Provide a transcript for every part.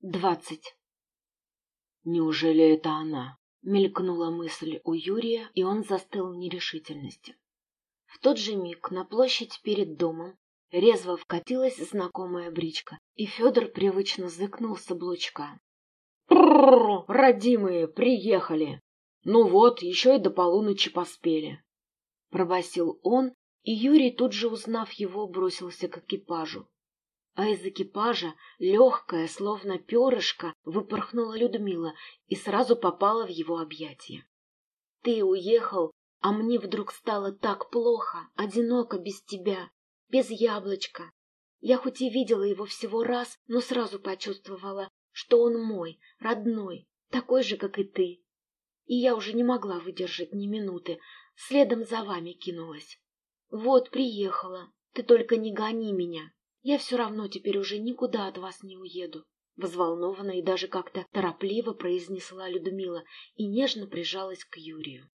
Двадцать. Неужели это она? Мелькнула мысль у Юрия, и он застыл в нерешительности. В тот же миг на площадь перед домом резво вкатилась знакомая бричка, и Федор привычно зыкнул с облучка. «Прррр! Родимые, приехали! Ну вот, еще и до полуночи поспели!» Пробасил он, и Юрий, тут же узнав его, бросился к экипажу а из экипажа, легкая, словно перышко, выпорхнула Людмила и сразу попала в его объятия. «Ты уехал, а мне вдруг стало так плохо, одиноко без тебя, без яблочка. Я хоть и видела его всего раз, но сразу почувствовала, что он мой, родной, такой же, как и ты. И я уже не могла выдержать ни минуты, следом за вами кинулась. Вот, приехала, ты только не гони меня, я все равно теперь уже никуда от вас не уеду. Взволнованно и даже как-то торопливо произнесла Людмила и нежно прижалась к Юрию.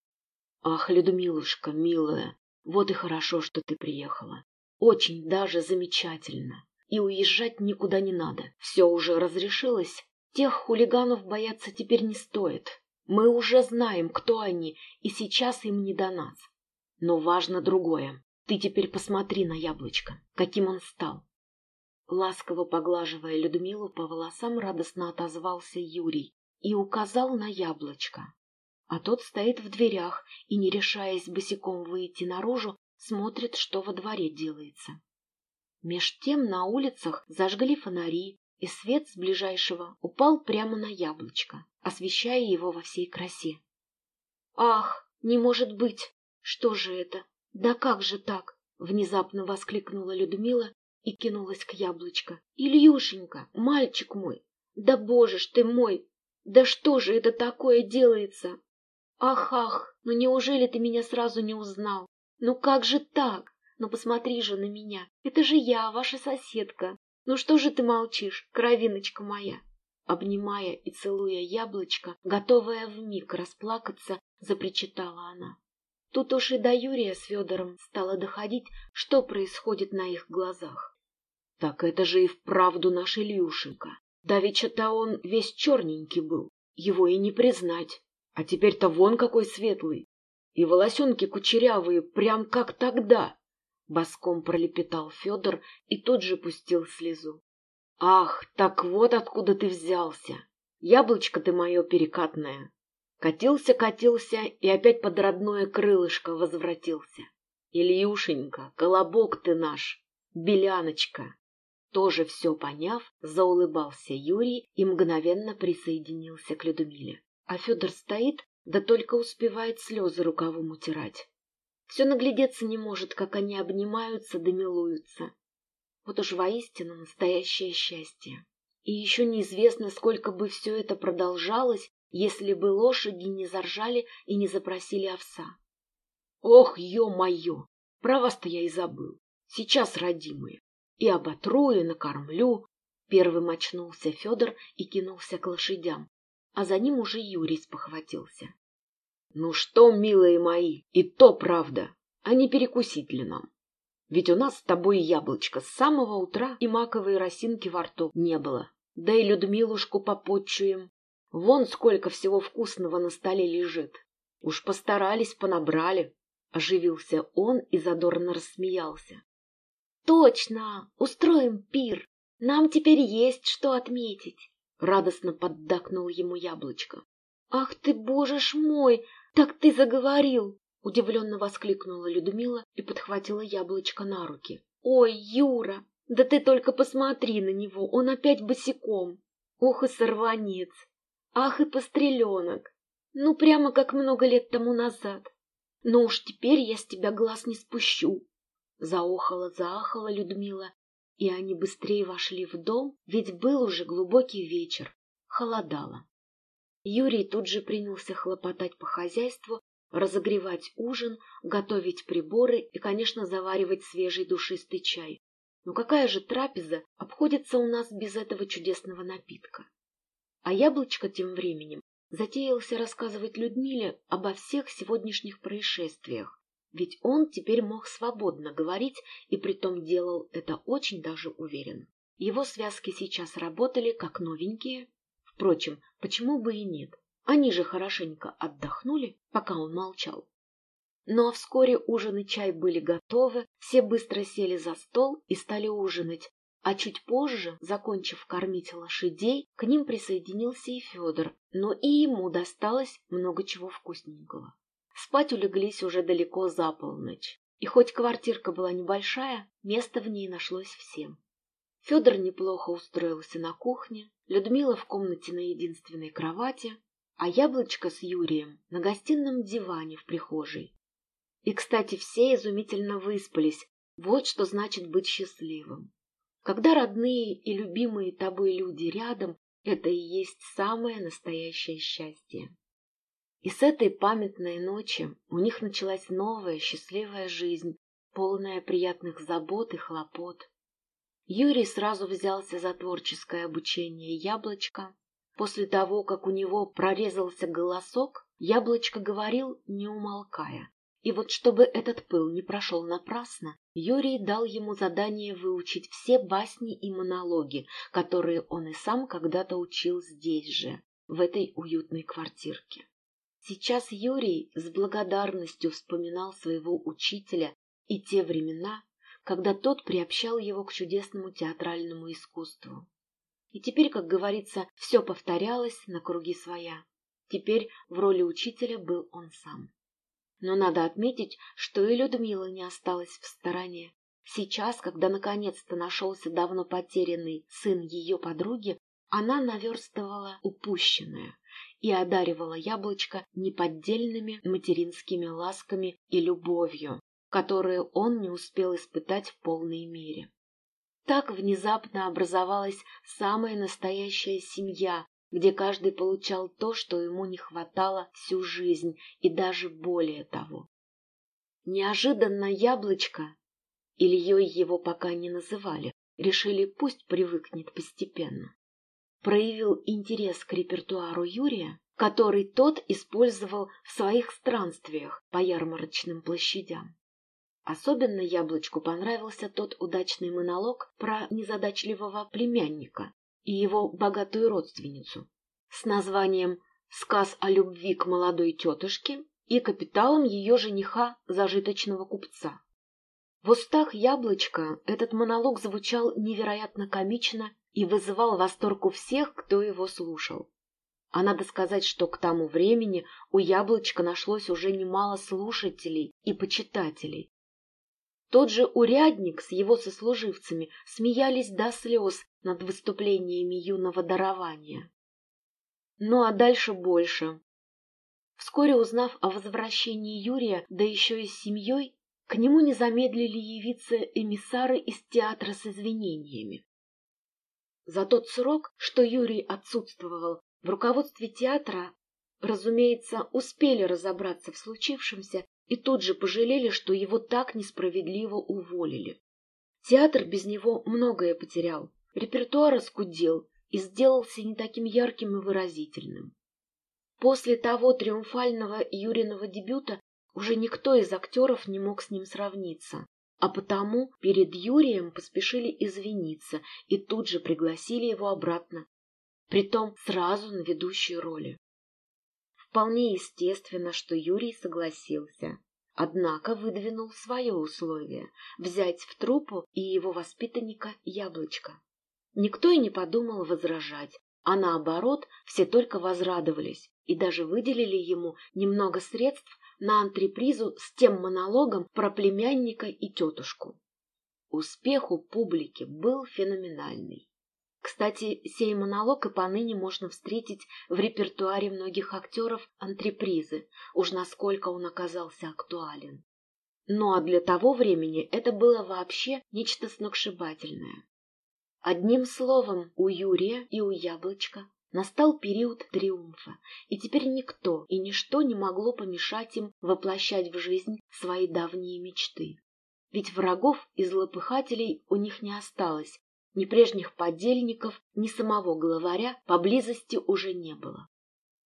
Ах, Людмилушка, милая, вот и хорошо, что ты приехала. Очень даже замечательно. И уезжать никуда не надо. Все уже разрешилось. Тех хулиганов бояться теперь не стоит. Мы уже знаем, кто они, и сейчас им не до нас. Но важно другое. Ты теперь посмотри на яблочко, каким он стал. Ласково поглаживая Людмилу по волосам, радостно отозвался Юрий и указал на яблочко. А тот стоит в дверях и, не решаясь босиком выйти наружу, смотрит, что во дворе делается. Меж тем на улицах зажгли фонари, и свет с ближайшего упал прямо на яблочко, освещая его во всей красе. «Ах, не может быть! Что же это? Да как же так?» — внезапно воскликнула Людмила и кинулась к яблочко. «Ильюшенька, мальчик мой! Да боже ж ты мой! Да что же это такое делается? Ах, ах, ну неужели ты меня сразу не узнал? Ну как же так? Ну посмотри же на меня, это же я, ваша соседка. Ну что же ты молчишь, кровиночка моя?» Обнимая и целуя яблочко, готовая вмиг расплакаться, запричитала она. Тут уж и до Юрия с Федором стало доходить, что происходит на их глазах. Так это же и вправду наш Ильюшенька. Давеча-то он весь черненький был, его и не признать. А теперь-то вон какой светлый. И волосенки кучерявые, прям как тогда. Боском пролепетал Федор и тут же пустил слезу. Ах, так вот откуда ты взялся. Яблочко ты мое перекатное. Катился, катился и опять под родное крылышко возвратился. Ильюшенька, колобок ты наш, беляночка. Тоже все поняв, заулыбался Юрий и мгновенно присоединился к Людмиле. А Федор стоит, да только успевает слезы рукавом утирать. Все наглядеться не может, как они обнимаются да милуются. Вот уж воистину настоящее счастье. И еще неизвестно, сколько бы все это продолжалось, если бы лошади не заржали и не запросили овса. Ох, ё-моё, про вас-то я и забыл. Сейчас, родимые, и оботру, и накормлю. Первым очнулся Федор и кинулся к лошадям, а за ним уже Юрий спохватился. Ну что, милые мои, и то правда, а не перекусить ли нам? Ведь у нас с тобой яблочко с самого утра и маковой росинки во рту не было. Да и Людмилушку попотчуем. Вон сколько всего вкусного на столе лежит. Уж постарались, понабрали. Оживился он и задорно рассмеялся. Точно! Устроим пир! Нам теперь есть что отметить! Радостно поддакнул ему яблочко. Ах ты, боже ж мой! Так ты заговорил! Удивленно воскликнула Людмила и подхватила яблочко на руки. Ой, Юра! Да ты только посмотри на него, он опять босиком. Ох и сорванец! Ах и постреленок! Ну, прямо как много лет тому назад. Но уж теперь я с тебя глаз не спущу. Заохала-заахала Людмила, и они быстрее вошли в дом, ведь был уже глубокий вечер. Холодало. Юрий тут же принялся хлопотать по хозяйству, разогревать ужин, готовить приборы и, конечно, заваривать свежий душистый чай. Но какая же трапеза обходится у нас без этого чудесного напитка? А яблочко тем временем затеялся рассказывать Людмиле обо всех сегодняшних происшествиях, ведь он теперь мог свободно говорить и притом делал это очень даже уверенно. Его связки сейчас работали как новенькие. Впрочем, почему бы и нет? Они же хорошенько отдохнули, пока он молчал. Но вскоре ужин и чай были готовы, все быстро сели за стол и стали ужинать, а чуть позже, закончив кормить лошадей, к ним присоединился и Федор, но и ему досталось много чего вкусненького. Спать улеглись уже далеко за полночь, и хоть квартирка была небольшая, место в ней нашлось всем. Федор неплохо устроился на кухне, Людмила в комнате на единственной кровати, а Яблочко с Юрием на гостином диване в прихожей. И, кстати, все изумительно выспались. Вот что значит быть счастливым. Когда родные и любимые тобой люди рядом, это и есть самое настоящее счастье. И с этой памятной ночи у них началась новая счастливая жизнь, полная приятных забот и хлопот. Юрий сразу взялся за творческое обучение яблочка. После того, как у него прорезался голосок, яблочко говорил, не умолкая. И вот чтобы этот пыл не прошел напрасно, Юрий дал ему задание выучить все басни и монологи, которые он и сам когда-то учил здесь же, в этой уютной квартирке. Сейчас Юрий с благодарностью вспоминал своего учителя и те времена, когда тот приобщал его к чудесному театральному искусству. И теперь, как говорится, все повторялось на круги своя. Теперь в роли учителя был он сам. Но надо отметить, что и Людмила не осталась в стороне. Сейчас, когда наконец-то нашелся давно потерянный сын ее подруги, она наверстывала упущенное и одаривала яблочко неподдельными материнскими ласками и любовью, которые он не успел испытать в полной мере. Так внезапно образовалась самая настоящая семья, где каждый получал то, что ему не хватало всю жизнь, и даже более того. Неожиданно яблочко, Ильей его пока не называли, решили пусть привыкнет постепенно. Проявил интерес к репертуару Юрия, который тот использовал в своих странствиях по ярмарочным площадям. Особенно яблочку понравился тот удачный монолог про незадачливого племянника, и его богатую родственницу с названием «Сказ о любви к молодой тетушке» и капиталом ее жениха, зажиточного купца. В устах яблочка этот монолог звучал невероятно комично и вызывал восторг у всех, кто его слушал. А надо сказать, что к тому времени у яблочка нашлось уже немало слушателей и почитателей. Тот же урядник с его сослуживцами смеялись до слез над выступлениями юного дарования. Ну а дальше больше. Вскоре узнав о возвращении Юрия, да еще и с семьей, к нему не замедлили явиться эмиссары из театра с извинениями. За тот срок, что Юрий отсутствовал, в руководстве театра, разумеется, успели разобраться в случившемся и тут же пожалели, что его так несправедливо уволили. Театр без него многое потерял, репертуар оскудел и сделался не таким ярким и выразительным. После того триумфального Юриного дебюта уже никто из актеров не мог с ним сравниться, а потому перед Юрием поспешили извиниться и тут же пригласили его обратно, притом сразу на ведущие роли. Вполне естественно, что Юрий согласился. Однако выдвинул свое условие – взять в труппу и его воспитанника Яблочко. Никто и не подумал возражать, а наоборот, все только возрадовались и даже выделили ему немного средств на антрепризу с тем монологом про племянника и тетушку. Успех у публики был феноменальный. Кстати, сей монолог и поныне можно встретить в репертуаре многих актеров антрепризы, уж насколько он оказался актуален. Ну а для того времени это было вообще нечто сногсшибательное. Одним словом, у Юрия и у Яблочка настал период триумфа, и теперь никто и ничто не могло помешать им воплощать в жизнь свои давние мечты. Ведь врагов и злопыхателей у них не осталось, ни прежних подельников, ни самого главаря поблизости уже не было.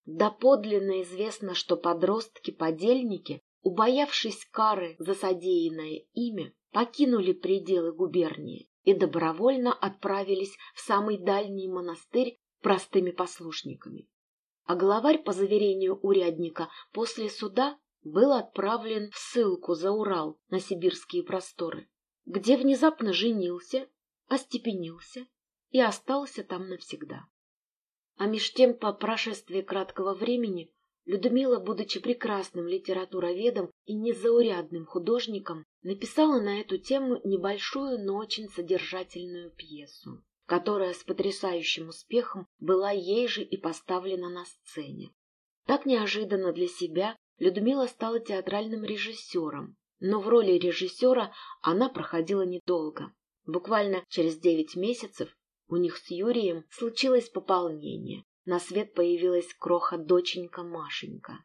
Доподлинно известно, что подростки-подельники, убоявшись кары за содеянное ими, покинули пределы губернии и добровольно отправились в самый дальний монастырь простыми послушниками. А главарь, по заверению урядника, после суда был отправлен в ссылку за Урал на сибирские просторы, где внезапно женился, остепенился и остался там навсегда. А меж тем, по прошествии краткого времени, Людмила, будучи прекрасным литературоведом и незаурядным художником, написала на эту тему небольшую, но очень содержательную пьесу, которая с потрясающим успехом была ей же и поставлена на сцене. Так неожиданно для себя Людмила стала театральным режиссером, но в роли режиссера она проходила недолго. Буквально через девять месяцев у них с Юрием случилось пополнение, на свет появилась кроха-доченька Машенька.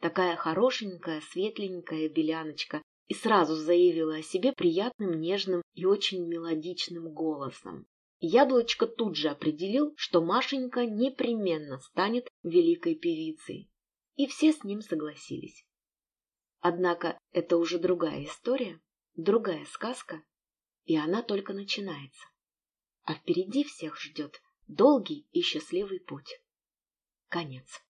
Такая хорошенькая, светленькая беляночка и сразу заявила о себе приятным, нежным и очень мелодичным голосом. Яблочко тут же определил, что Машенька непременно станет великой певицей. И все с ним согласились. Однако это уже другая история, другая сказка, и она только начинается. А впереди всех ждет долгий и счастливый путь. Конец.